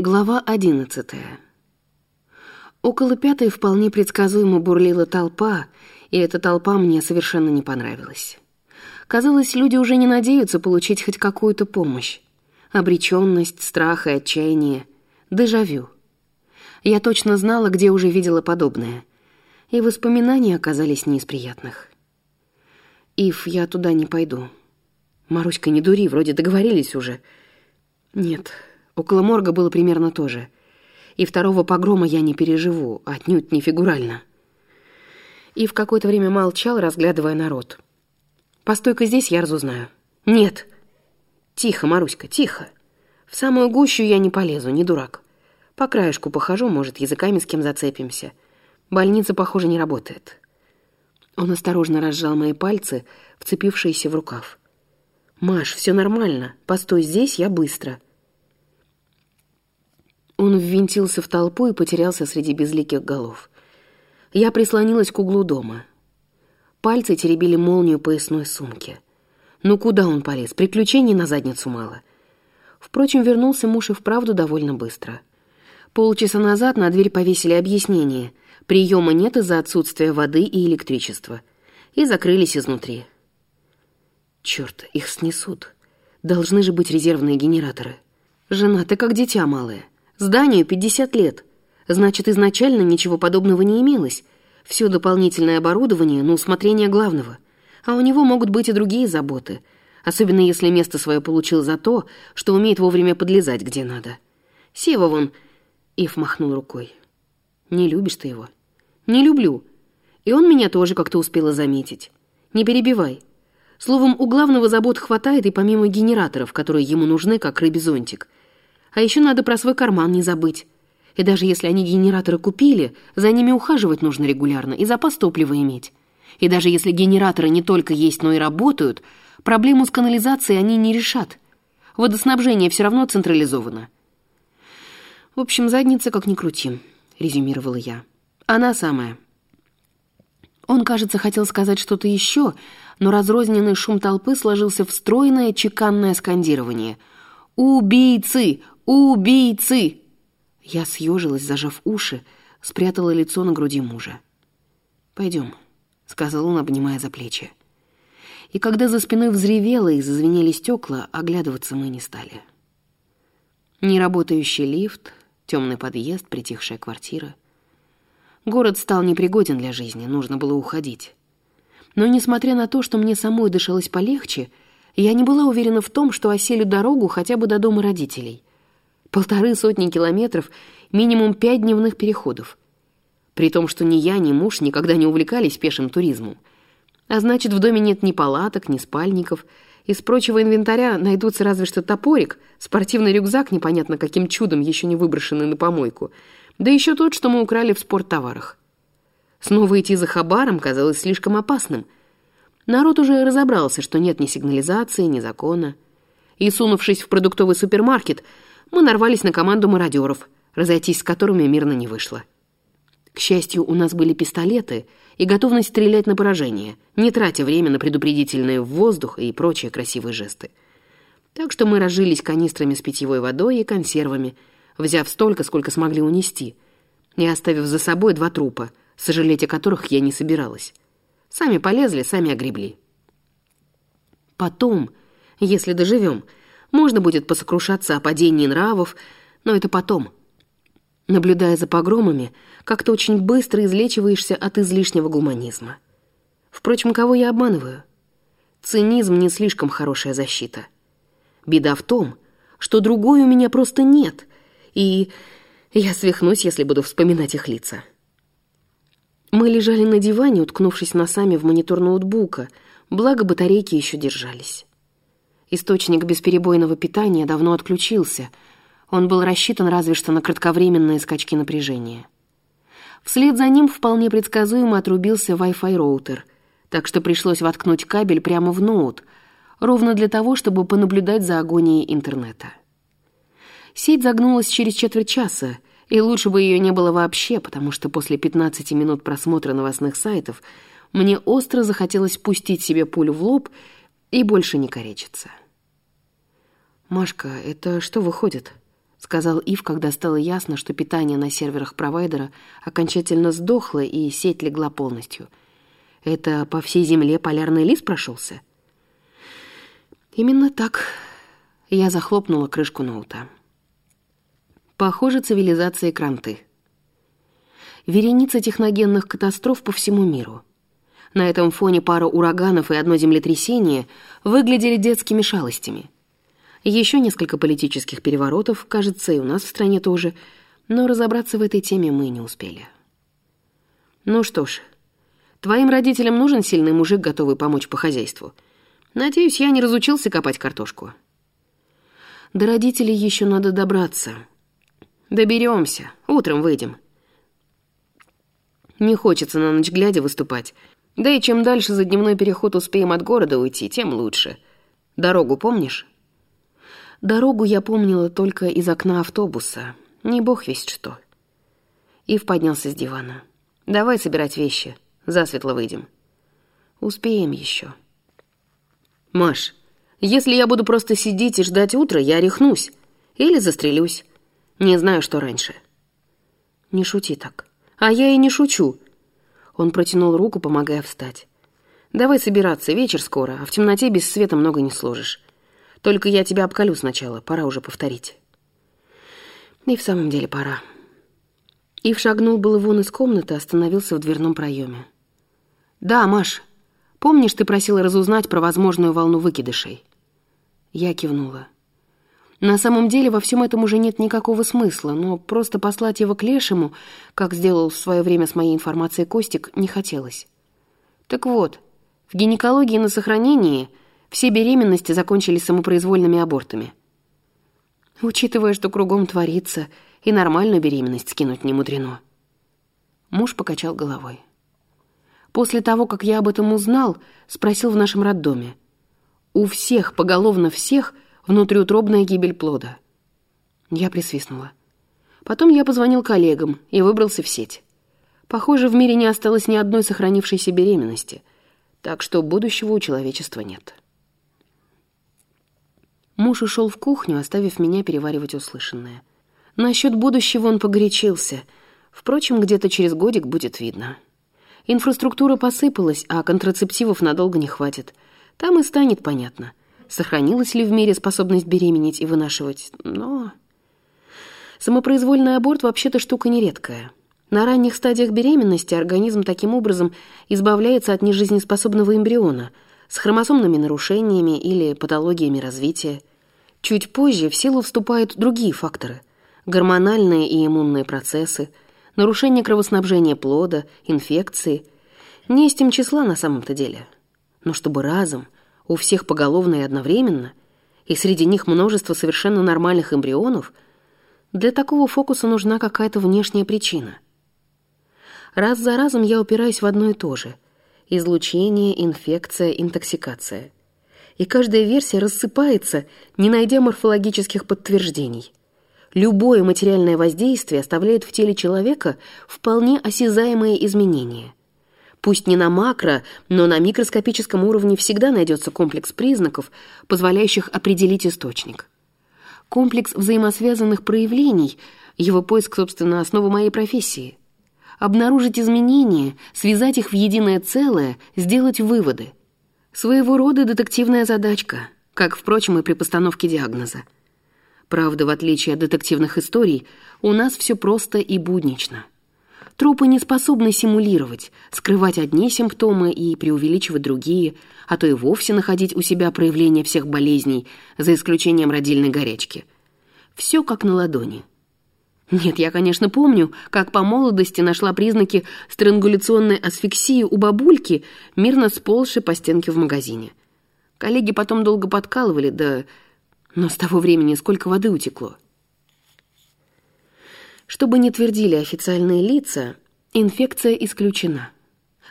Глава одиннадцатая. Около пятой вполне предсказуемо бурлила толпа, и эта толпа мне совершенно не понравилась. Казалось, люди уже не надеются получить хоть какую-то помощь. Обреченность, страх и отчаяние. Дежавю. Я точно знала, где уже видела подобное. И воспоминания оказались не из приятных. «Ив, я туда не пойду». «Маруська, не дури, вроде договорились уже». «Нет, Около морга было примерно то же. И второго погрома я не переживу, отнюдь не фигурально. И в какое-то время молчал, разглядывая народ. «Постой-ка здесь, я разузнаю». «Нет». «Тихо, Маруська, тихо. В самую гущу я не полезу, не дурак. По краешку похожу, может, языками с кем зацепимся. Больница, похоже, не работает». Он осторожно разжал мои пальцы, вцепившиеся в рукав. «Маш, все нормально. Постой здесь, я быстро». Он ввинтился в толпу и потерялся среди безликих голов. Я прислонилась к углу дома. Пальцы теребили молнию поясной сумки. Ну куда он полез? Приключений на задницу мало. Впрочем, вернулся муж и вправду довольно быстро. Полчаса назад на дверь повесили объяснение. Приема нет из-за отсутствия воды и электричества. И закрылись изнутри. Черт, их снесут. Должны же быть резервные генераторы. Жена, ты как дитя малое. Зданию 50 лет. Значит, изначально ничего подобного не имелось. Все дополнительное оборудование на усмотрение главного. А у него могут быть и другие заботы. Особенно если место свое получил за то, что умеет вовремя подлезать где надо. Сева вон... Ив махнул рукой. Не любишь ты его? Не люблю. И он меня тоже как-то успела заметить. Не перебивай. Словом, у главного забот хватает и помимо генераторов, которые ему нужны, как рыбий зонтик — а еще надо про свой карман не забыть. И даже если они генераторы купили, за ними ухаживать нужно регулярно и запас топлива иметь. И даже если генераторы не только есть, но и работают, проблему с канализацией они не решат. Водоснабжение все равно централизовано. В общем, задница как ни крути, резюмировала я. Она самая. Он, кажется, хотел сказать что-то еще, но разрозненный шум толпы сложился в стройное чеканное скандирование. «Убийцы! «Убийцы!» Я съежилась, зажав уши, спрятала лицо на груди мужа. «Пойдем», — сказал он, обнимая за плечи. И когда за спиной взревело и зазвенели стекла, оглядываться мы не стали. Неработающий лифт, темный подъезд, притихшая квартира. Город стал непригоден для жизни, нужно было уходить. Но, несмотря на то, что мне самой дышалось полегче, я не была уверена в том, что оселю дорогу хотя бы до дома родителей — Полторы сотни километров, минимум пять дневных переходов. При том, что ни я, ни муж никогда не увлекались пешим туризмом. А значит, в доме нет ни палаток, ни спальников. Из прочего инвентаря найдутся разве что топорик, спортивный рюкзак, непонятно каким чудом еще не выброшенный на помойку, да еще тот, что мы украли в спорттоварах. Снова идти за хабаром казалось слишком опасным. Народ уже разобрался, что нет ни сигнализации, ни закона. И, сунувшись в продуктовый супермаркет, мы нарвались на команду мародеров, разойтись с которыми мирно не вышло. К счастью, у нас были пистолеты и готовность стрелять на поражение, не тратя время на предупредительные в воздух и прочие красивые жесты. Так что мы разжились канистрами с питьевой водой и консервами, взяв столько, сколько смогли унести, и оставив за собой два трупа, сожалеть о которых я не собиралась. Сами полезли, сами огребли. Потом, если доживем, можно будет посокрушаться о падении нравов, но это потом. Наблюдая за погромами, как-то очень быстро излечиваешься от излишнего гуманизма. Впрочем, кого я обманываю? Цинизм не слишком хорошая защита. Беда в том, что другой у меня просто нет, и я свихнусь, если буду вспоминать их лица. Мы лежали на диване, уткнувшись носами в монитор ноутбука, благо батарейки еще держались. Источник бесперебойного питания давно отключился. Он был рассчитан разве что на кратковременные скачки напряжения. Вслед за ним вполне предсказуемо отрубился Wi-Fi роутер, так что пришлось воткнуть кабель прямо в ноут, ровно для того, чтобы понаблюдать за агонией интернета. Сеть загнулась через четверть часа, и лучше бы ее не было вообще, потому что после 15 минут просмотра новостных сайтов мне остро захотелось пустить себе пулю в лоб и больше не коречиться. «Машка, это что выходит?» сказал Ив, когда стало ясно, что питание на серверах провайдера окончательно сдохло и сеть легла полностью. «Это по всей земле полярный лис прошелся?» «Именно так». Я захлопнула крышку ноута. Похоже, цивилизация кранты. Вереница техногенных катастроф по всему миру. На этом фоне пара ураганов и одно землетрясение выглядели детскими шалостями. Еще несколько политических переворотов, кажется, и у нас в стране тоже, но разобраться в этой теме мы не успели. Ну что ж, твоим родителям нужен сильный мужик, готовый помочь по хозяйству. Надеюсь, я не разучился копать картошку. До родителей еще надо добраться. Доберемся, утром выйдем. Не хочется на ночь глядя выступать. Да и чем дальше за дневной переход успеем от города уйти, тем лучше. Дорогу помнишь? Дорогу я помнила только из окна автобуса. Не бог весть что. Ив поднялся с дивана. «Давай собирать вещи. Засветло выйдем». «Успеем еще». «Маш, если я буду просто сидеть и ждать утра, я рехнусь. Или застрелюсь. Не знаю, что раньше». «Не шути так». «А я и не шучу». Он протянул руку, помогая встать. «Давай собираться, вечер скоро, а в темноте без света много не сложишь. Только я тебя обколю сначала, пора уже повторить». И в самом деле пора. Ив шагнул было вон из комнаты, остановился в дверном проеме. «Да, Маш, помнишь, ты просила разузнать про возможную волну выкидышей?» Я кивнула. На самом деле во всем этом уже нет никакого смысла, но просто послать его к Лешему, как сделал в свое время с моей информацией Костик, не хотелось. Так вот, в гинекологии на сохранении все беременности закончились самопроизвольными абортами. Учитывая, что кругом творится, и нормальную беременность скинуть не мудрено. Муж покачал головой. После того, как я об этом узнал, спросил в нашем роддоме. У всех, поголовно всех – внутриутробная гибель плода. Я присвистнула. Потом я позвонил коллегам и выбрался в сеть. Похоже, в мире не осталось ни одной сохранившейся беременности, так что будущего у человечества нет. Муж ушел в кухню, оставив меня переваривать услышанное. Насчет будущего он погорячился. Впрочем, где-то через годик будет видно. Инфраструктура посыпалась, а контрацептивов надолго не хватит. Там и станет понятно, сохранилась ли в мире способность беременеть и вынашивать, но... Самопроизвольный аборт вообще-то штука нередкая. На ранних стадиях беременности организм таким образом избавляется от нежизнеспособного эмбриона с хромосомными нарушениями или патологиями развития. Чуть позже в силу вступают другие факторы – гормональные и иммунные процессы, нарушение кровоснабжения плода, инфекции. Не из тем числа на самом-то деле. Но чтобы разом – у всех поголовно и одновременно, и среди них множество совершенно нормальных эмбрионов, для такого фокуса нужна какая-то внешняя причина. Раз за разом я упираюсь в одно и то же – излучение, инфекция, интоксикация. И каждая версия рассыпается, не найдя морфологических подтверждений. Любое материальное воздействие оставляет в теле человека вполне осязаемые изменения – Пусть не на макро, но на микроскопическом уровне всегда найдется комплекс признаков, позволяющих определить источник. Комплекс взаимосвязанных проявлений – его поиск, собственно, основа моей профессии. Обнаружить изменения, связать их в единое целое, сделать выводы. Своего рода детективная задачка, как, впрочем, и при постановке диагноза. Правда, в отличие от детективных историй, у нас все просто и буднично. Трупы не способны симулировать, скрывать одни симптомы и преувеличивать другие, а то и вовсе находить у себя проявления всех болезней, за исключением родильной горячки. Все как на ладони. Нет, я, конечно, помню, как по молодости нашла признаки странгуляционной асфиксии у бабульки, мирно сползшей по стенке в магазине. Коллеги потом долго подкалывали, да... Но с того времени сколько воды утекло. Чтобы не твердили официальные лица, инфекция исключена.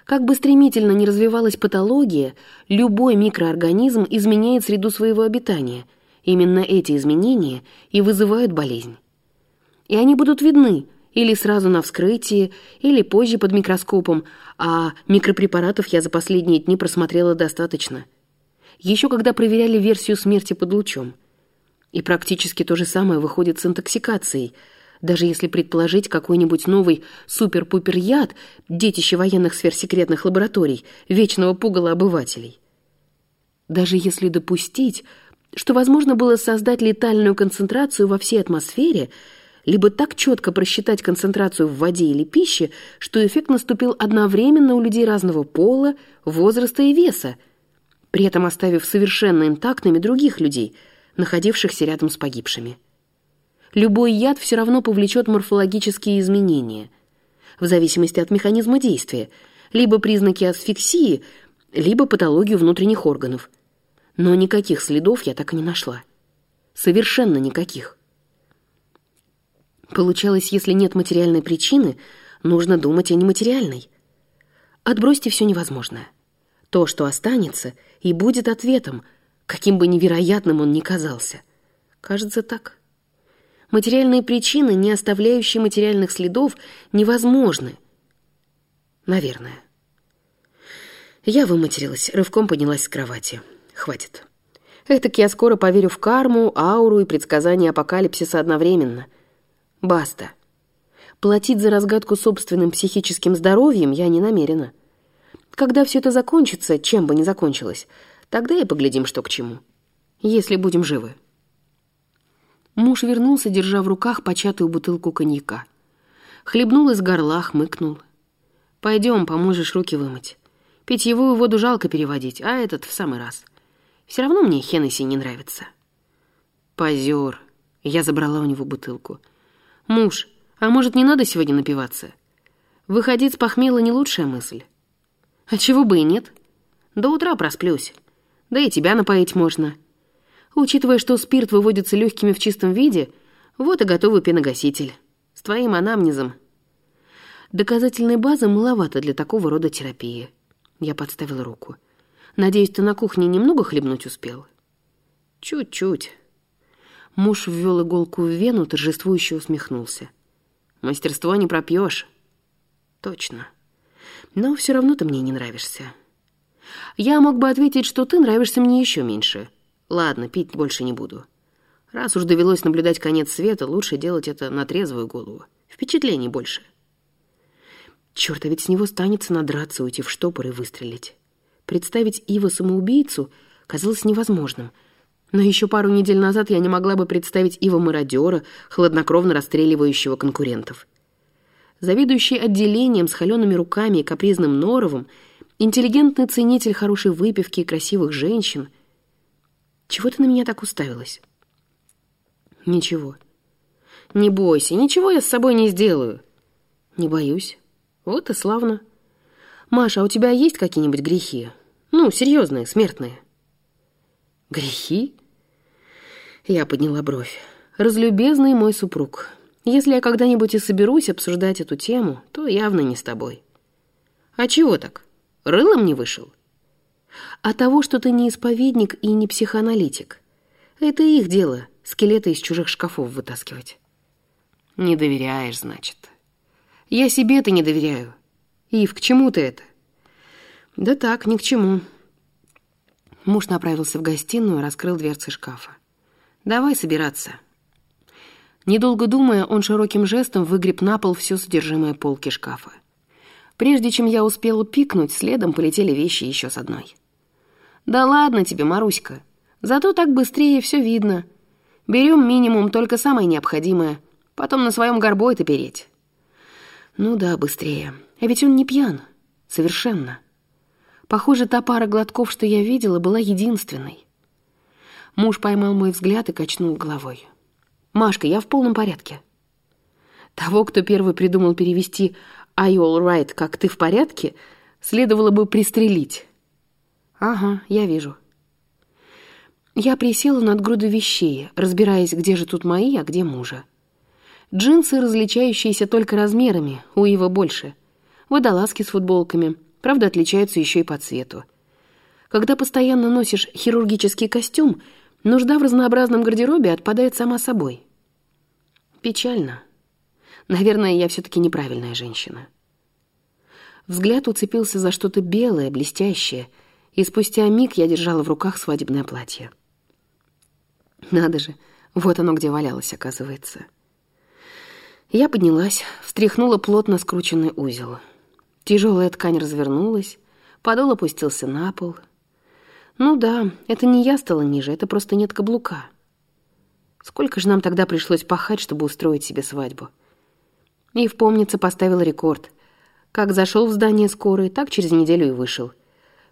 Как бы стремительно ни развивалась патология, любой микроорганизм изменяет среду своего обитания. Именно эти изменения и вызывают болезнь. И они будут видны или сразу на вскрытии, или позже под микроскопом, а микропрепаратов я за последние дни просмотрела достаточно. Еще когда проверяли версию смерти под лучом. И практически то же самое выходит с интоксикацией, даже если предположить какой-нибудь новый супер-пупер-яд, детище военных сверхсекретных лабораторий, вечного пугала обывателей. Даже если допустить, что возможно было создать летальную концентрацию во всей атмосфере, либо так четко просчитать концентрацию в воде или пище, что эффект наступил одновременно у людей разного пола, возраста и веса, при этом оставив совершенно интактными других людей, находившихся рядом с погибшими. Любой яд все равно повлечет морфологические изменения, в зависимости от механизма действия, либо признаки асфиксии, либо патологию внутренних органов. Но никаких следов я так и не нашла. Совершенно никаких. Получалось, если нет материальной причины, нужно думать о нематериальной. Отбросьте все невозможное. То, что останется, и будет ответом, каким бы невероятным он ни казался. Кажется так. Материальные причины, не оставляющие материальных следов, невозможны. Наверное. Я выматерилась, рывком поднялась с кровати. Хватит. Этак я скоро поверю в карму, ауру и предсказания апокалипсиса одновременно — Баста. Платить за разгадку собственным психическим здоровьем я не намерена. Когда все это закончится, чем бы ни закончилось, тогда и поглядим, что к чему. Если будем живы. Муж вернулся, держа в руках початую бутылку коньяка. Хлебнул из горла, хмыкнул. «Пойдем, поможешь руки вымыть. Питьевую воду жалко переводить, а этот в самый раз. Все равно мне Хеннесси не нравится». «Позер». Я забрала у него бутылку. «Муж, а может, не надо сегодня напиваться? Выходить с похмела не лучшая мысль. А чего бы и нет. До утра просплюсь. Да и тебя напоить можно. Учитывая, что спирт выводится легкими в чистом виде, вот и готовый пеногаситель. С твоим анамнезом. Доказательной базы маловато для такого рода терапии. Я подставила руку. Надеюсь, ты на кухне немного хлебнуть успел? Чуть-чуть. Муж ввел иголку в вену, торжествующе усмехнулся. «Мастерство не пропьешь». «Точно. Но все равно ты мне не нравишься». «Я мог бы ответить, что ты нравишься мне еще меньше. Ладно, пить больше не буду. Раз уж довелось наблюдать конец света, лучше делать это на трезвую голову. Впечатлений больше». Черт, а ведь с него станется надраться, уйти в штопор и выстрелить. Представить Ива самоубийцу казалось невозможным — но еще пару недель назад я не могла бы представить Ива-мародера, хладнокровно расстреливающего конкурентов. Завидующий отделением с холеными руками и капризным норовом, интеллигентный ценитель хорошей выпивки и красивых женщин. Чего ты на меня так уставилась? Ничего. Не бойся, ничего я с собой не сделаю. Не боюсь. Вот и славно. Маша, а у тебя есть какие-нибудь грехи? Ну, серьезные, смертные. Грехи? Я подняла бровь. «Разлюбезный мой супруг, если я когда-нибудь и соберусь обсуждать эту тему, то явно не с тобой». «А чего так? Рылом не вышел?» «А того, что ты не исповедник и не психоаналитик. Это их дело, скелеты из чужих шкафов вытаскивать». «Не доверяешь, значит?» «Я себе-то не доверяю. Ив, к чему ты это?» «Да так, ни к чему». Муж направился в гостиную и раскрыл дверцы шкафа. Давай собираться». Недолго думая, он широким жестом выгреб на пол все содержимое полки шкафа. Прежде чем я успела пикнуть, следом полетели вещи еще с одной. «Да ладно тебе, Маруська. Зато так быстрее все видно. Берем минимум только самое необходимое. Потом на своем горбу это переть». «Ну да, быстрее. А ведь он не пьян. Совершенно. Похоже, та пара глотков, что я видела, была единственной. Муж поймал мой взгляд и качнул головой. «Машка, я в полном порядке». Того, кто первый придумал перевести «Are you all right?» как «ты в порядке?» следовало бы пристрелить. «Ага, я вижу». Я присела над грудой вещей, разбираясь, где же тут мои, а где мужа. Джинсы, различающиеся только размерами, у Ива больше. Водолазки с футболками, правда, отличаются еще и по цвету. Когда постоянно носишь хирургический костюм — Нужда в разнообразном гардеробе отпадает сама собой. Печально. Наверное, я все-таки неправильная женщина. Взгляд уцепился за что-то белое, блестящее, и спустя миг я держала в руках свадебное платье. Надо же, Вот оно где валялось, оказывается. Я поднялась, встряхнула плотно скрученный узел. Тяжелая ткань развернулась, подол опустился на пол. Ну да, это не я стала ниже, это просто нет каблука. Сколько же нам тогда пришлось пахать, чтобы устроить себе свадьбу? И в помнится поставил рекорд. Как зашел в здание скорой, так через неделю и вышел.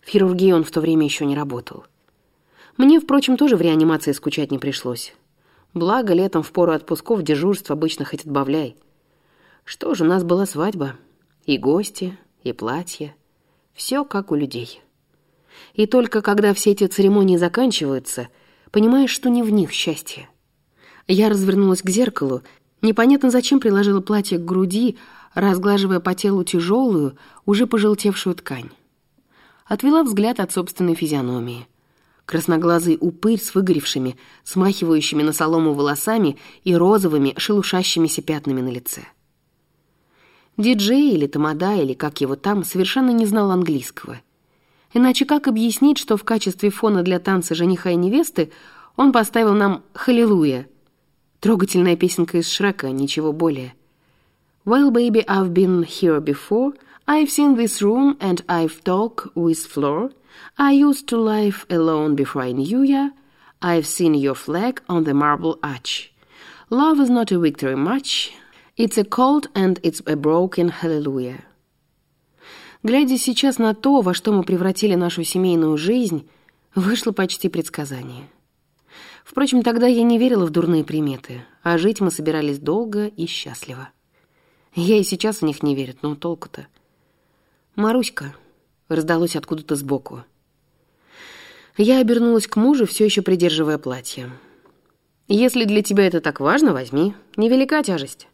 В хирургии он в то время еще не работал. Мне, впрочем, тоже в реанимации скучать не пришлось. Благо, летом в пору отпусков дежурств обычно хоть отбавляй. Что же, у нас была свадьба. И гости, и платья. Все как у людей. И только когда все эти церемонии заканчиваются, понимаешь, что не в них счастье. Я развернулась к зеркалу, непонятно зачем приложила платье к груди, разглаживая по телу тяжелую, уже пожелтевшую ткань. Отвела взгляд от собственной физиономии. Красноглазый упырь с выгоревшими, смахивающими на солому волосами и розовыми, шелушащимися пятнами на лице. Диджей или Тамада, или как его там, совершенно не знал английского. Иначе как объяснить, что в качестве фона для танца жениха и невесты он поставил нам «Халилуя»? Трогательная песенка из Шрека, ничего более. Well, baby, I've been here before. I've seen this room and I've talked with floor. I used to live alone before I knew ya. I've seen your flag on the marble arch. Love is not a victory match. It's a cold and it's a broken hallelujah. Глядя сейчас на то, во что мы превратили нашу семейную жизнь, вышло почти предсказание. Впрочем, тогда я не верила в дурные приметы, а жить мы собирались долго и счастливо. Я и сейчас в них не верю, но толку-то. «Маруська», — раздалось откуда-то сбоку. Я обернулась к мужу, все еще придерживая платье. «Если для тебя это так важно, возьми. Невелика тяжесть».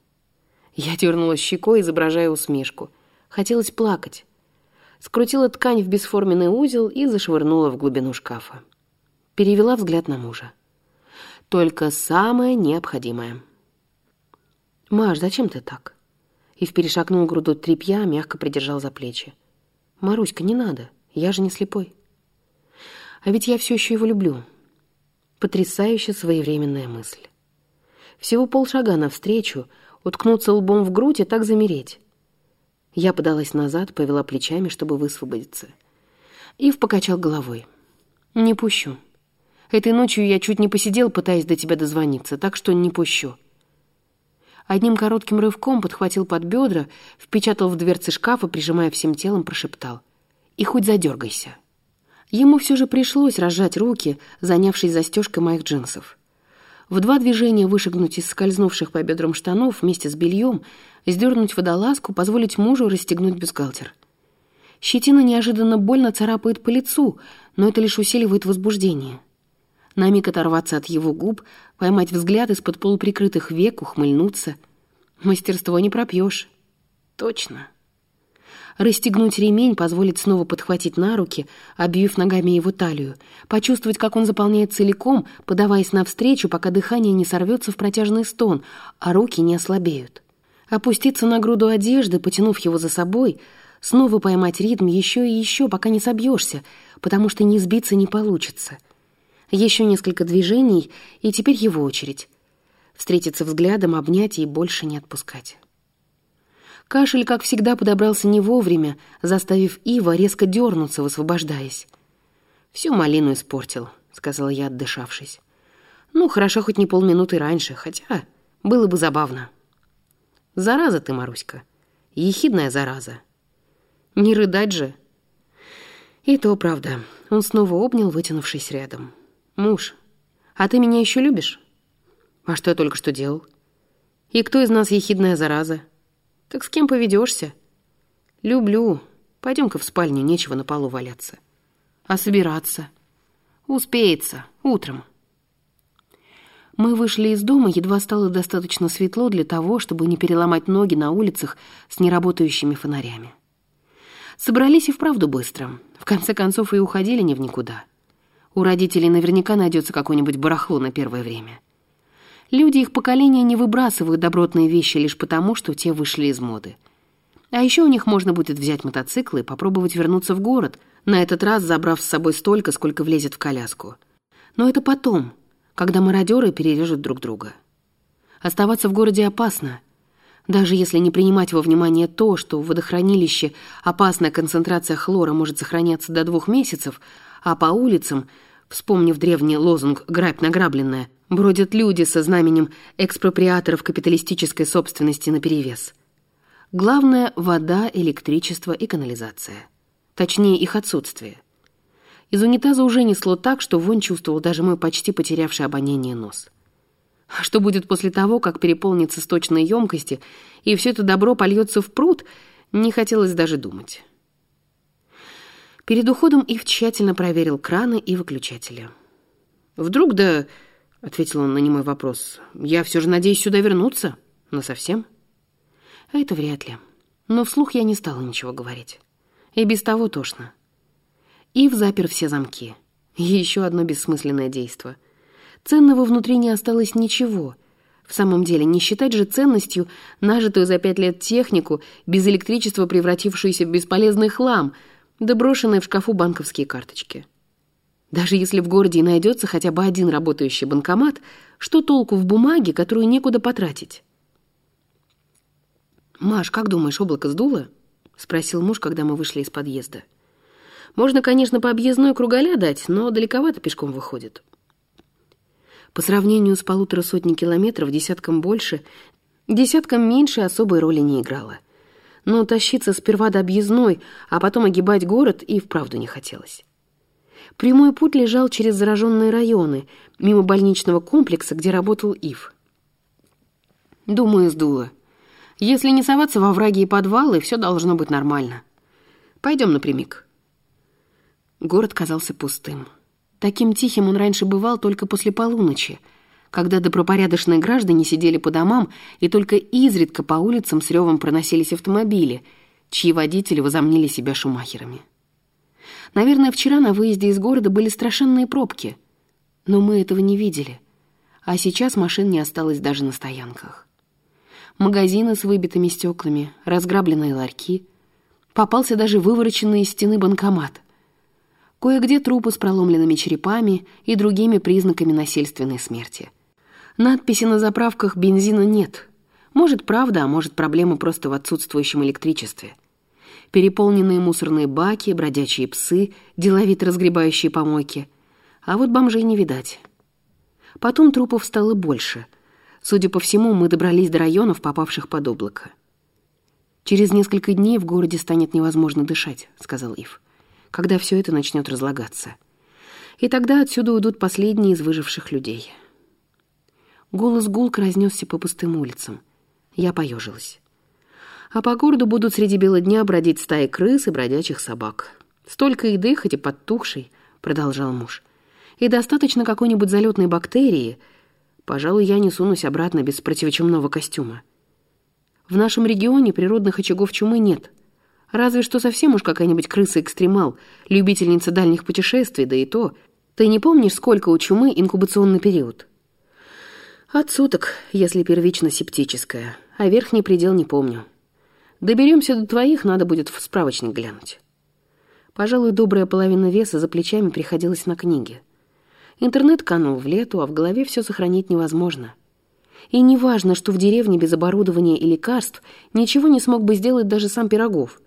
Я дернула щекой, изображая усмешку. Хотелось плакать. Скрутила ткань в бесформенный узел и зашвырнула в глубину шкафа. Перевела взгляд на мужа. Только самое необходимое. «Маш, зачем ты так?» Ив перешагнул груду тряпья, мягко придержал за плечи. «Маруська, не надо, я же не слепой». А ведь я все еще его люблю. Потрясающая своевременная мысль. Всего полшага навстречу, уткнуться лбом в грудь и так замереть. Я подалась назад, повела плечами, чтобы высвободиться. Ив покачал головой. «Не пущу. Этой ночью я чуть не посидел, пытаясь до тебя дозвониться, так что не пущу». Одним коротким рывком подхватил под бедра, впечатал в дверцы шкафа, прижимая всем телом, прошептал. «И хоть задергайся». Ему все же пришлось разжать руки, занявшись застежкой моих джинсов. В два движения вышагнуть из скользнувших по бедрам штанов вместе с бельем, сдернуть водолазку, позволить мужу расстегнуть бюстгальтер. Щетина неожиданно больно царапает по лицу, но это лишь усиливает возбуждение. На миг оторваться от его губ, поймать взгляд из-под полуприкрытых век, ухмыльнуться. Мастерство не пропьешь. Точно. Расстегнуть ремень, позволить снова подхватить на руки, обвив ногами его талию, почувствовать, как он заполняет целиком, подаваясь навстречу, пока дыхание не сорвется в протяжный стон, а руки не ослабеют. Опуститься на груду одежды, потянув его за собой, снова поймать ритм еще и еще, пока не собьешься, потому что не сбиться не получится. Еще несколько движений, и теперь его очередь. Встретиться взглядом, обнять и больше не отпускать. Кашель, как всегда, подобрался не вовремя, заставив Ива резко дернуться, высвобождаясь. «Всю малину испортил», — сказала я, отдышавшись. «Ну, хорошо, хоть не полминуты раньше, хотя было бы забавно». «Зараза ты, Маруська, ехидная зараза. Не рыдать же». И то правда. Он снова обнял, вытянувшись рядом. «Муж, а ты меня еще любишь?» «А что я только что делал?» «И кто из нас ехидная зараза?» Так с кем поведешься? Люблю. Пойдем-ка в спальню, нечего на полу валяться. А собираться? Успеется. Утром. Мы вышли из дома, едва стало достаточно светло для того, чтобы не переломать ноги на улицах с неработающими фонарями. Собрались и вправду быстро. В конце концов и уходили не в никуда. У родителей наверняка найдется какое-нибудь барахло на первое время. Люди их поколения не выбрасывают добротные вещи лишь потому, что те вышли из моды. А еще у них можно будет взять мотоциклы и попробовать вернуться в город, на этот раз забрав с собой столько, сколько влезет в коляску. Но это потом, когда мародеры перережут друг друга. Оставаться в городе опасно, даже если не принимать во внимание то, что в водохранилище опасная концентрация хлора может сохраняться до двух месяцев, а по улицам, вспомнив древний лозунг «грабь награбленное», бродят люди со знаменем экспроприаторов капиталистической собственности наперевес. Главное – вода, электричество и канализация. Точнее, их отсутствие. Из унитаза уже несло так, что вонь чувствовал даже мой почти потерявший обоняние нос. А что будет после того, как переполнится сточные емкости, и все это добро польется в пруд, не хотелось даже думать. Перед уходом Ив тщательно проверил краны и выключатели. «Вдруг да...» — ответил он на немой вопрос. «Я все же надеюсь сюда вернуться. Насовсем?» «А это вряд ли. Но вслух я не стала ничего говорить. И без того тошно. Ив запер все замки. Еще одно бессмысленное действо. Ценного внутри не осталось ничего. В самом деле, не считать же ценностью нажитую за пять лет технику, без электричества превратившуюся в бесполезный хлам, да брошенные в шкафу банковские карточки. Даже если в городе и найдется хотя бы один работающий банкомат, что толку в бумаге, которую некуда потратить? «Маш, как думаешь, облако сдуло?» — спросил муж, когда мы вышли из подъезда. «Можно, конечно, по объездной кругаля дать, но далековато пешком выходит». По сравнению с полутора сотни километров, десятком больше, десятком меньше особой роли не играла. Но тащиться сперва до объездной, а потом огибать город и вправду не хотелось. Прямой путь лежал через зараженные районы, мимо больничного комплекса, где работал Ив. Думаю, сдуло. Если не соваться во враги и подвалы, все должно быть нормально. Пойдем напрямик. Город казался пустым. Таким тихим он раньше бывал только после полуночи, когда добропорядочные граждане сидели по домам, и только изредка по улицам с ревом проносились автомобили, чьи водители возомнили себя шумахерами. Наверное, вчера на выезде из города были страшенные пробки, но мы этого не видели, а сейчас машин не осталось даже на стоянках магазины с выбитыми стеклами, разграбленные ларьки. Попался даже вывороченный из стены банкомат. Кое-где трупы с проломленными черепами и другими признаками насильственной смерти. Надписи на заправках бензина нет. Может, правда, а может, проблема просто в отсутствующем электричестве. Переполненные мусорные баки, бродячие псы, деловито разгребающие помойки. А вот бомжей не видать. Потом трупов стало больше — Судя по всему, мы добрались до районов, попавших под облако. «Через несколько дней в городе станет невозможно дышать», — сказал Ив, «когда все это начнет разлагаться. И тогда отсюда уйдут последние из выживших людей». Голос гулко разнесся по пустым улицам. Я поежилась. А по городу будут среди бела дня бродить стаи крыс и бродячих собак. Столько еды, хоть и подтухшей, — продолжал муж. И достаточно какой-нибудь залетной бактерии — Пожалуй, я не сунусь обратно без противочумного костюма. В нашем регионе природных очагов чумы нет. Разве что совсем уж какая-нибудь крыса-экстремал, любительница дальних путешествий, да и то. Ты не помнишь, сколько у чумы инкубационный период? От суток, если первично септическая, а верхний предел не помню. Доберемся до твоих, надо будет в справочник глянуть. Пожалуй, добрая половина веса за плечами приходилась на книги. Интернет канул в лету, а в голове все сохранить невозможно. И не важно, что в деревне без оборудования и лекарств ничего не смог бы сделать даже сам Пирогов.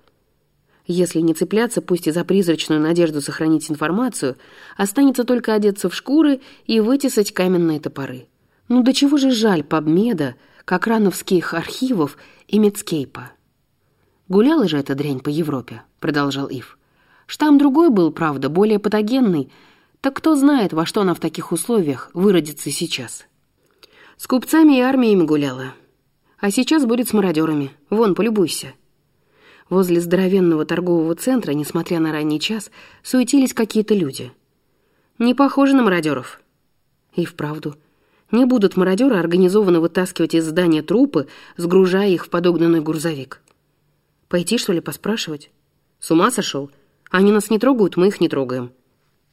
Если не цепляться, пусть и за призрачную надежду сохранить информацию, останется только одеться в шкуры и вытесать каменные топоры. Ну до чего же жаль Побмеда, как рановских архивов и Медскейпа. «Гуляла же эта дрянь по Европе», — продолжал Ив. «Штамм другой был, правда, более патогенный, так кто знает, во что она в таких условиях выродится сейчас. С купцами и армиями гуляла. А сейчас будет с мародерами. Вон, полюбуйся. Возле здоровенного торгового центра, несмотря на ранний час, суетились какие-то люди. Не похоже на мародеров. И вправду. Не будут мародеры организованно вытаскивать из здания трупы, сгружая их в подогнанный грузовик. Пойти, что ли, поспрашивать? С ума сошел? Они нас не трогают, мы их не трогаем.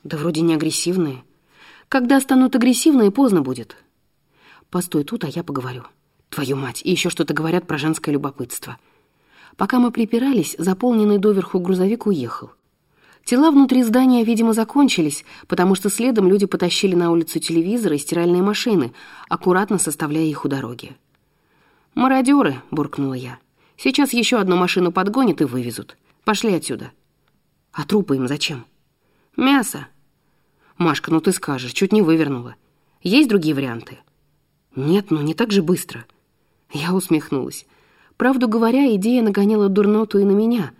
Да вроде не агрессивные. Когда станут агрессивные, поздно будет. Постой тут, а я поговорю. Твою мать, и еще что-то говорят про женское любопытство. Пока мы припирались, заполненный доверху грузовик уехал. Тела внутри здания, видимо, закончились, потому что следом люди потащили на улицу телевизоры и стиральные машины, аккуратно составляя их у дороги. «Мародеры», — буркнула я. «Сейчас еще одну машину подгонят и вывезут. Пошли отсюда». «А трупы им зачем?» «Мясо». «Машка, ну ты скажешь, чуть не вывернула. Есть другие варианты?» «Нет, ну не так же быстро». Я усмехнулась. Правду говоря, идея нагоняла дурноту и на меня.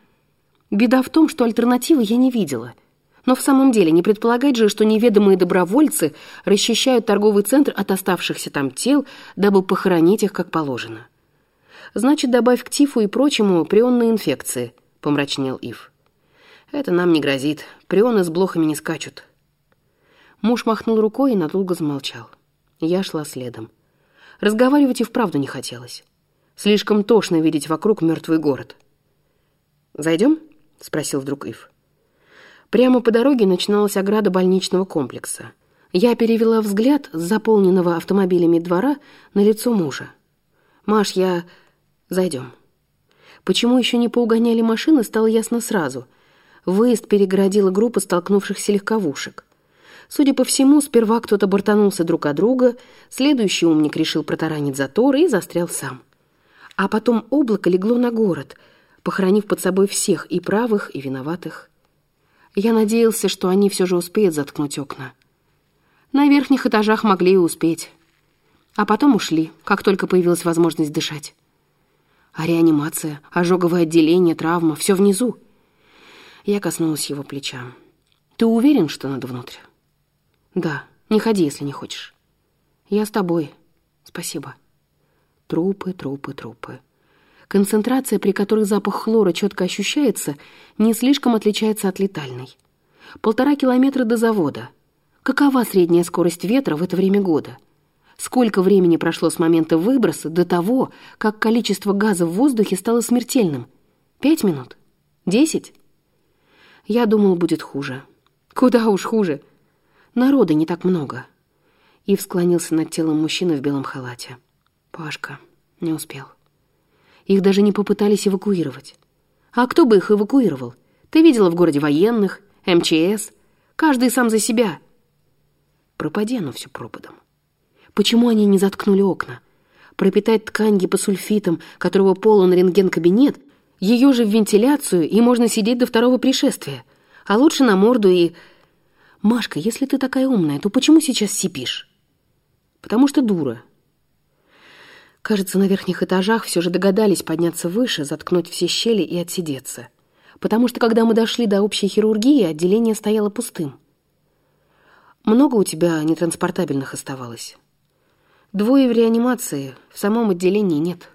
Беда в том, что альтернативы я не видела. Но в самом деле не предполагать же, что неведомые добровольцы расчищают торговый центр от оставшихся там тел, дабы похоронить их как положено. «Значит, добавь к тифу и прочему прионные инфекции», — помрачнел Ив. «Это нам не грозит. Прионы с блохами не скачут». Муж махнул рукой и надолго замолчал. Я шла следом. Разговаривать и вправду не хотелось. Слишком тошно видеть вокруг мертвый город. «Зайдем?» — спросил вдруг Ив. Прямо по дороге начиналась ограда больничного комплекса. Я перевела взгляд с заполненного автомобилями двора на лицо мужа. «Маш, я...» «Зайдем». Почему еще не поугоняли машины, стало ясно сразу. Выезд перегородила группа столкнувшихся легковушек. Судя по всему, сперва кто-то бортанулся друг от друга, следующий умник решил протаранить затор и застрял сам. А потом облако легло на город, похоронив под собой всех и правых, и виноватых. Я надеялся, что они все же успеют заткнуть окна. На верхних этажах могли и успеть. А потом ушли, как только появилась возможность дышать. А реанимация, ожоговое отделение, травма — все внизу. Я коснулась его плеча. «Ты уверен, что надо внутрь?» «Да, не ходи, если не хочешь». «Я с тобой. Спасибо». Трупы, трупы, трупы. Концентрация, при которой запах хлора четко ощущается, не слишком отличается от летальной. Полтора километра до завода. Какова средняя скорость ветра в это время года? Сколько времени прошло с момента выброса до того, как количество газа в воздухе стало смертельным? Пять минут? Десять? Я думал, будет хуже. Куда уж хуже. Народа не так много. Ив склонился над телом мужчины в белом халате. Пашка не успел. Их даже не попытались эвакуировать. А кто бы их эвакуировал? Ты видела в городе военных, МЧС. Каждый сам за себя. Пропади оно все пропадом. Почему они не заткнули окна? Пропитать ткань гипосульфитом, которого полон рентген-кабинет, ее же в вентиляцию, и можно сидеть до второго пришествия. А лучше на морду и... Машка, если ты такая умная, то почему сейчас сипишь? Потому что дура, Кажется, на верхних этажах все же догадались подняться выше, заткнуть все щели и отсидеться. Потому что, когда мы дошли до общей хирургии, отделение стояло пустым. Много у тебя нетранспортабельных оставалось? Двое в реанимации, в самом отделении нет.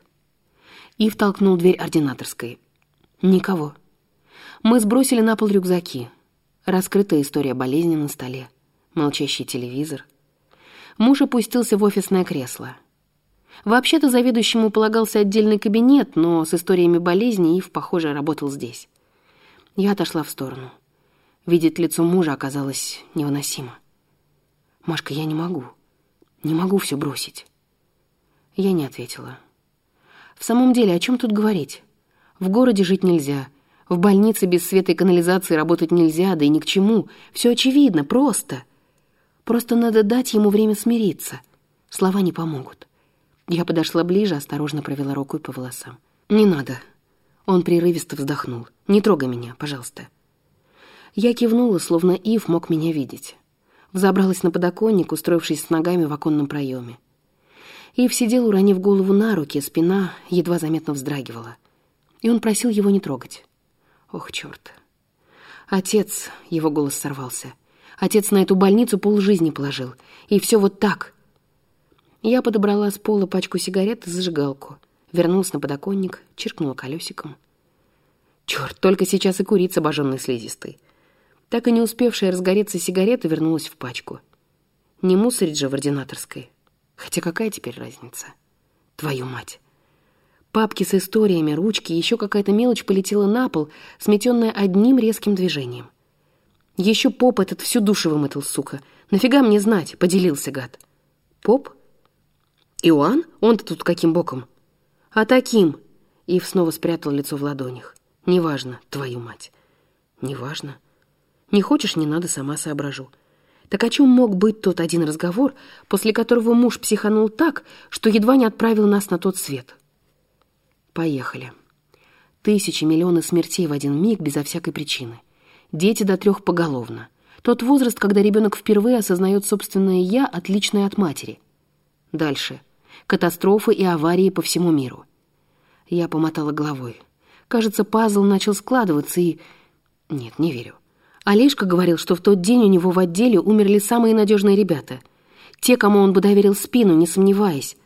И втолкнул дверь ординаторской. Никого. Мы сбросили на пол рюкзаки. Раскрытая история болезни на столе. Молчащий телевизор. Муж опустился в офисное кресло. Вообще-то заведующему полагался отдельный кабинет, но с историями болезни Ив, похоже, работал здесь. Я отошла в сторону. Видеть лицо мужа оказалось невыносимо. «Машка, я не могу. Не могу все бросить». Я не ответила. В самом деле, о чем тут говорить? В городе жить нельзя. В больнице без света и канализации работать нельзя, да и ни к чему. Все очевидно, просто. Просто надо дать ему время смириться. Слова не помогут. Я подошла ближе, осторожно провела рукой по волосам. «Не надо». Он прерывисто вздохнул. «Не трогай меня, пожалуйста». Я кивнула, словно Ив мог меня видеть. Взобралась на подоконник, устроившись с ногами в оконном проеме. Ив сидел, уронив голову на руки, спина едва заметно вздрагивала. И он просил его не трогать. Ох, черт. Отец, его голос сорвался. Отец на эту больницу полжизни положил. И все вот так — я подобрала с пола пачку сигарет и зажигалку. Вернулась на подоконник, чиркнула колесиком. Черт, только сейчас и курица обожженной слизистой. Так и не успевшая разгореться сигарета вернулась в пачку. Не мусорить же в ординаторской. Хотя какая теперь разница? Твою мать. Папки с историями, ручки, еще какая-то мелочь полетела на пол, сметенная одним резким движением. Еще поп этот всю душу вымытал, сука. Нафига мне знать, поделился гад. Поп? «Иоанн? Он-то тут каким боком?» «А таким!» Ив снова спрятал лицо в ладонях. «Неважно, твою мать!» «Неважно?» Не хочешь, не надо, сама соображу. Так о чем мог быть тот один разговор, после которого муж психанул так, что едва не отправил нас на тот свет? Поехали. Тысячи, миллионы смертей в один миг безо всякой причины. Дети до трех поголовно. Тот возраст, когда ребенок впервые осознает собственное «я», отличное от матери. Дальше. Катастрофы и аварии по всему миру. Я помотала головой. Кажется, пазл начал складываться и... Нет, не верю. Олежка говорил, что в тот день у него в отделе умерли самые надежные ребята. Те, кому он бы доверил спину, не сомневаясь.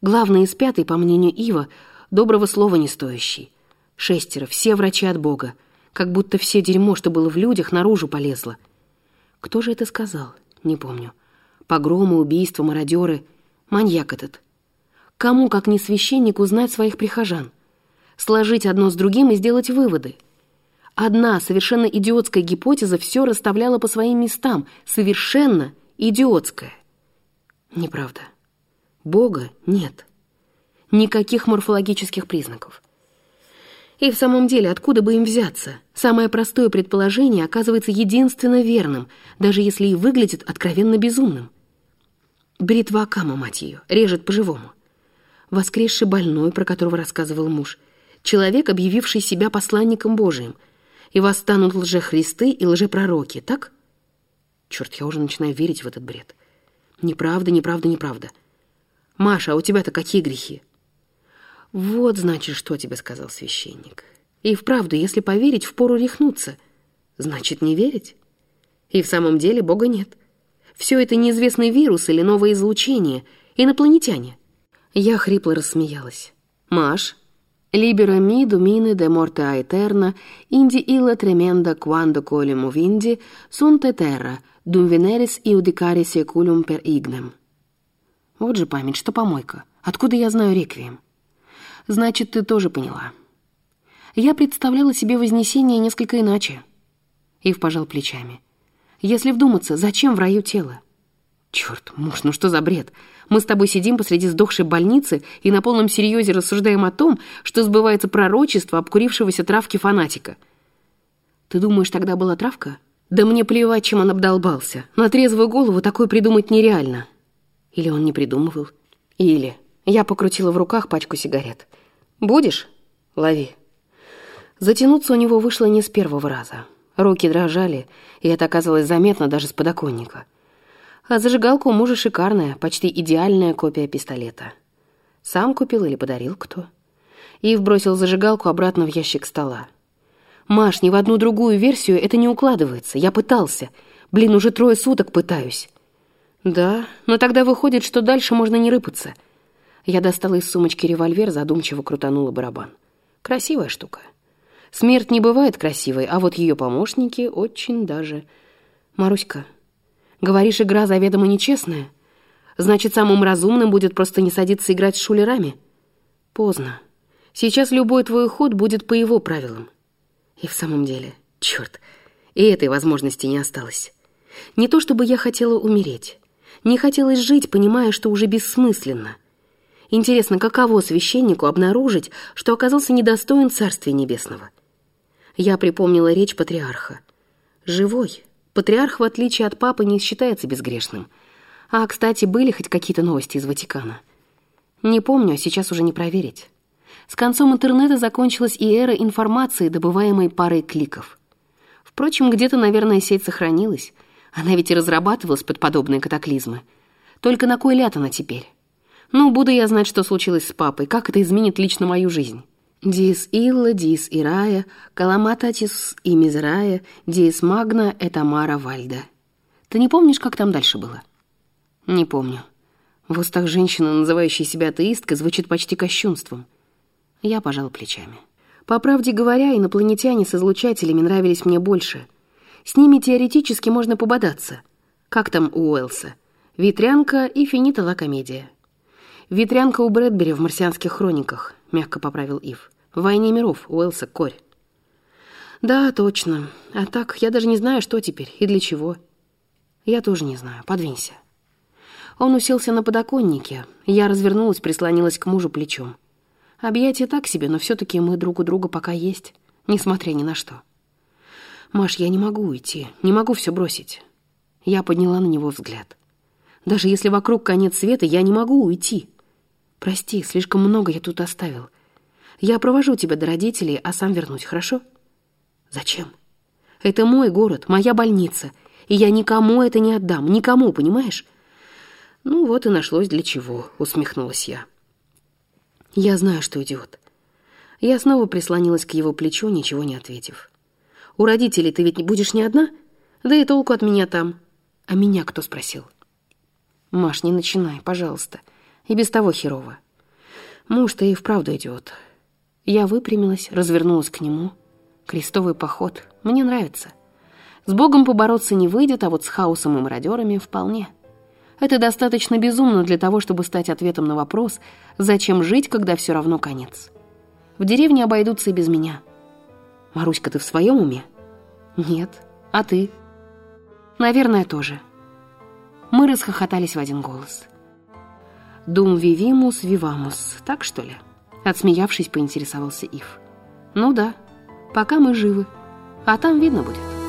Главный из пятой, по мнению Ива, доброго слова не стоящий. Шестеро, все врачи от Бога. Как будто все дерьмо, что было в людях, наружу полезло. Кто же это сказал? Не помню. Погромы, убийства, мародеры. Маньяк этот. Кому, как не священник, узнать своих прихожан? Сложить одно с другим и сделать выводы. Одна совершенно идиотская гипотеза все расставляла по своим местам. Совершенно идиотская. Неправда. Бога нет. Никаких морфологических признаков. И в самом деле, откуда бы им взяться? Самое простое предположение оказывается единственно верным, даже если и выглядит откровенно безумным. Бритва Акама, мать ее, режет по-живому. Воскресший больной, про которого рассказывал муж. Человек, объявивший себя посланником Божиим. И восстанут лжехристы и лжепророки, так? Черт, я уже начинаю верить в этот бред. Неправда, неправда, неправда. Маша, а у тебя-то какие грехи? Вот, значит, что тебе сказал священник. И вправду, если поверить, впору рехнуться. Значит, не верить? И в самом деле Бога нет. Все это неизвестный вирус или новое излучение, инопланетяне. Я хрипло рассмеялась. «Маш, libera mi domine de morte aeterna, indi illa tremenda quando colemo vindi, sunt terra, dum veneris iudicare seculum per ignem». Вот же память, что помойка. Откуда я знаю реквием? Значит, ты тоже поняла. Я представляла себе Вознесение несколько иначе. Ив пожал плечами. Если вдуматься, зачем в раю тело? Черт, муж, ну что за бред? Мы с тобой сидим посреди сдохшей больницы и на полном серьезе рассуждаем о том, что сбывается пророчество обкурившегося травки фанатика. Ты думаешь, тогда была травка? Да мне плевать, чем он обдолбался. На трезвую голову такое придумать нереально. Или он не придумывал. Или... Я покрутила в руках пачку сигарет. «Будешь? Лови». Затянуться у него вышло не с первого раза. Руки дрожали, и это оказалось заметно даже с подоконника. А зажигалка у мужа шикарная, почти идеальная копия пистолета. Сам купил или подарил кто? Ив бросил зажигалку обратно в ящик стола. «Маш, ни в одну другую версию это не укладывается. Я пытался. Блин, уже трое суток пытаюсь». «Да, но тогда выходит, что дальше можно не рыпаться». Я достала из сумочки револьвер, задумчиво крутанула барабан. Красивая штука. Смерть не бывает красивой, а вот ее помощники очень даже... Маруська, говоришь, игра заведомо нечестная? Значит, самым разумным будет просто не садиться играть с шулерами? Поздно. Сейчас любой твой ход будет по его правилам. И в самом деле, черт, и этой возможности не осталось. Не то чтобы я хотела умереть. Не хотелось жить, понимая, что уже бессмысленно — Интересно, каково священнику обнаружить, что оказался недостоин Царствия Небесного? Я припомнила речь патриарха. Живой. Патриарх, в отличие от папы, не считается безгрешным. А, кстати, были хоть какие-то новости из Ватикана? Не помню, а сейчас уже не проверить. С концом интернета закончилась и эра информации, добываемой парой кликов. Впрочем, где-то, наверное, сеть сохранилась. Она ведь и разрабатывалась под подобные катаклизмы. Только на кой ляд она теперь? Ну, буду я знать, что случилось с папой, как это изменит лично мою жизнь. Дис илла, дис ирая, каламататис и мизрая, дис магна этамара вальда. Ты не помнишь, как там дальше было? Не помню. В устах женщины, называющей себя атеисткой, звучит почти кощунством. Я пожал плечами. По правде говоря, инопланетяне с излучателями нравились мне больше. С ними теоретически можно пободаться. Как там у Уэлса? Ветрянка и финита ла комедия. «Ветрянка у Брэдбери в «Марсианских хрониках», — мягко поправил Ив. «В «Войне миров» Уэлса Корь». «Да, точно. А так, я даже не знаю, что теперь и для чего». «Я тоже не знаю. Подвинься». Он уселся на подоконнике. Я развернулась, прислонилась к мужу плечом. Объятия так себе, но все-таки мы друг у друга пока есть, несмотря ни на что. «Маш, я не могу уйти, не могу все бросить». Я подняла на него взгляд. «Даже если вокруг конец света, я не могу уйти. Прости, слишком много я тут оставил. Я провожу тебя до родителей, а сам вернусь, хорошо?» «Зачем? Это мой город, моя больница, и я никому это не отдам, никому, понимаешь?» «Ну вот и нашлось для чего», — усмехнулась я. «Я знаю, что идиот». Я снова прислонилась к его плечу, ничего не ответив. «У родителей ты ведь не будешь не одна? Да и толку от меня там». «А меня кто спросил?» «Маш, не начинай, пожалуйста. И без того херово. Муж-то и вправду идиот». Я выпрямилась, развернулась к нему. Крестовый поход. Мне нравится. С Богом побороться не выйдет, а вот с хаосом и мародерами вполне. Это достаточно безумно для того, чтобы стать ответом на вопрос, зачем жить, когда все равно конец. В деревне обойдутся и без меня. Маруська, ты в своем уме? Нет. А ты? Наверное, тоже. Мы расхохотались в один голос. «Дум вивимус вивамус», так что ли? Отсмеявшись, поинтересовался Ив. «Ну да, пока мы живы, а там видно будет».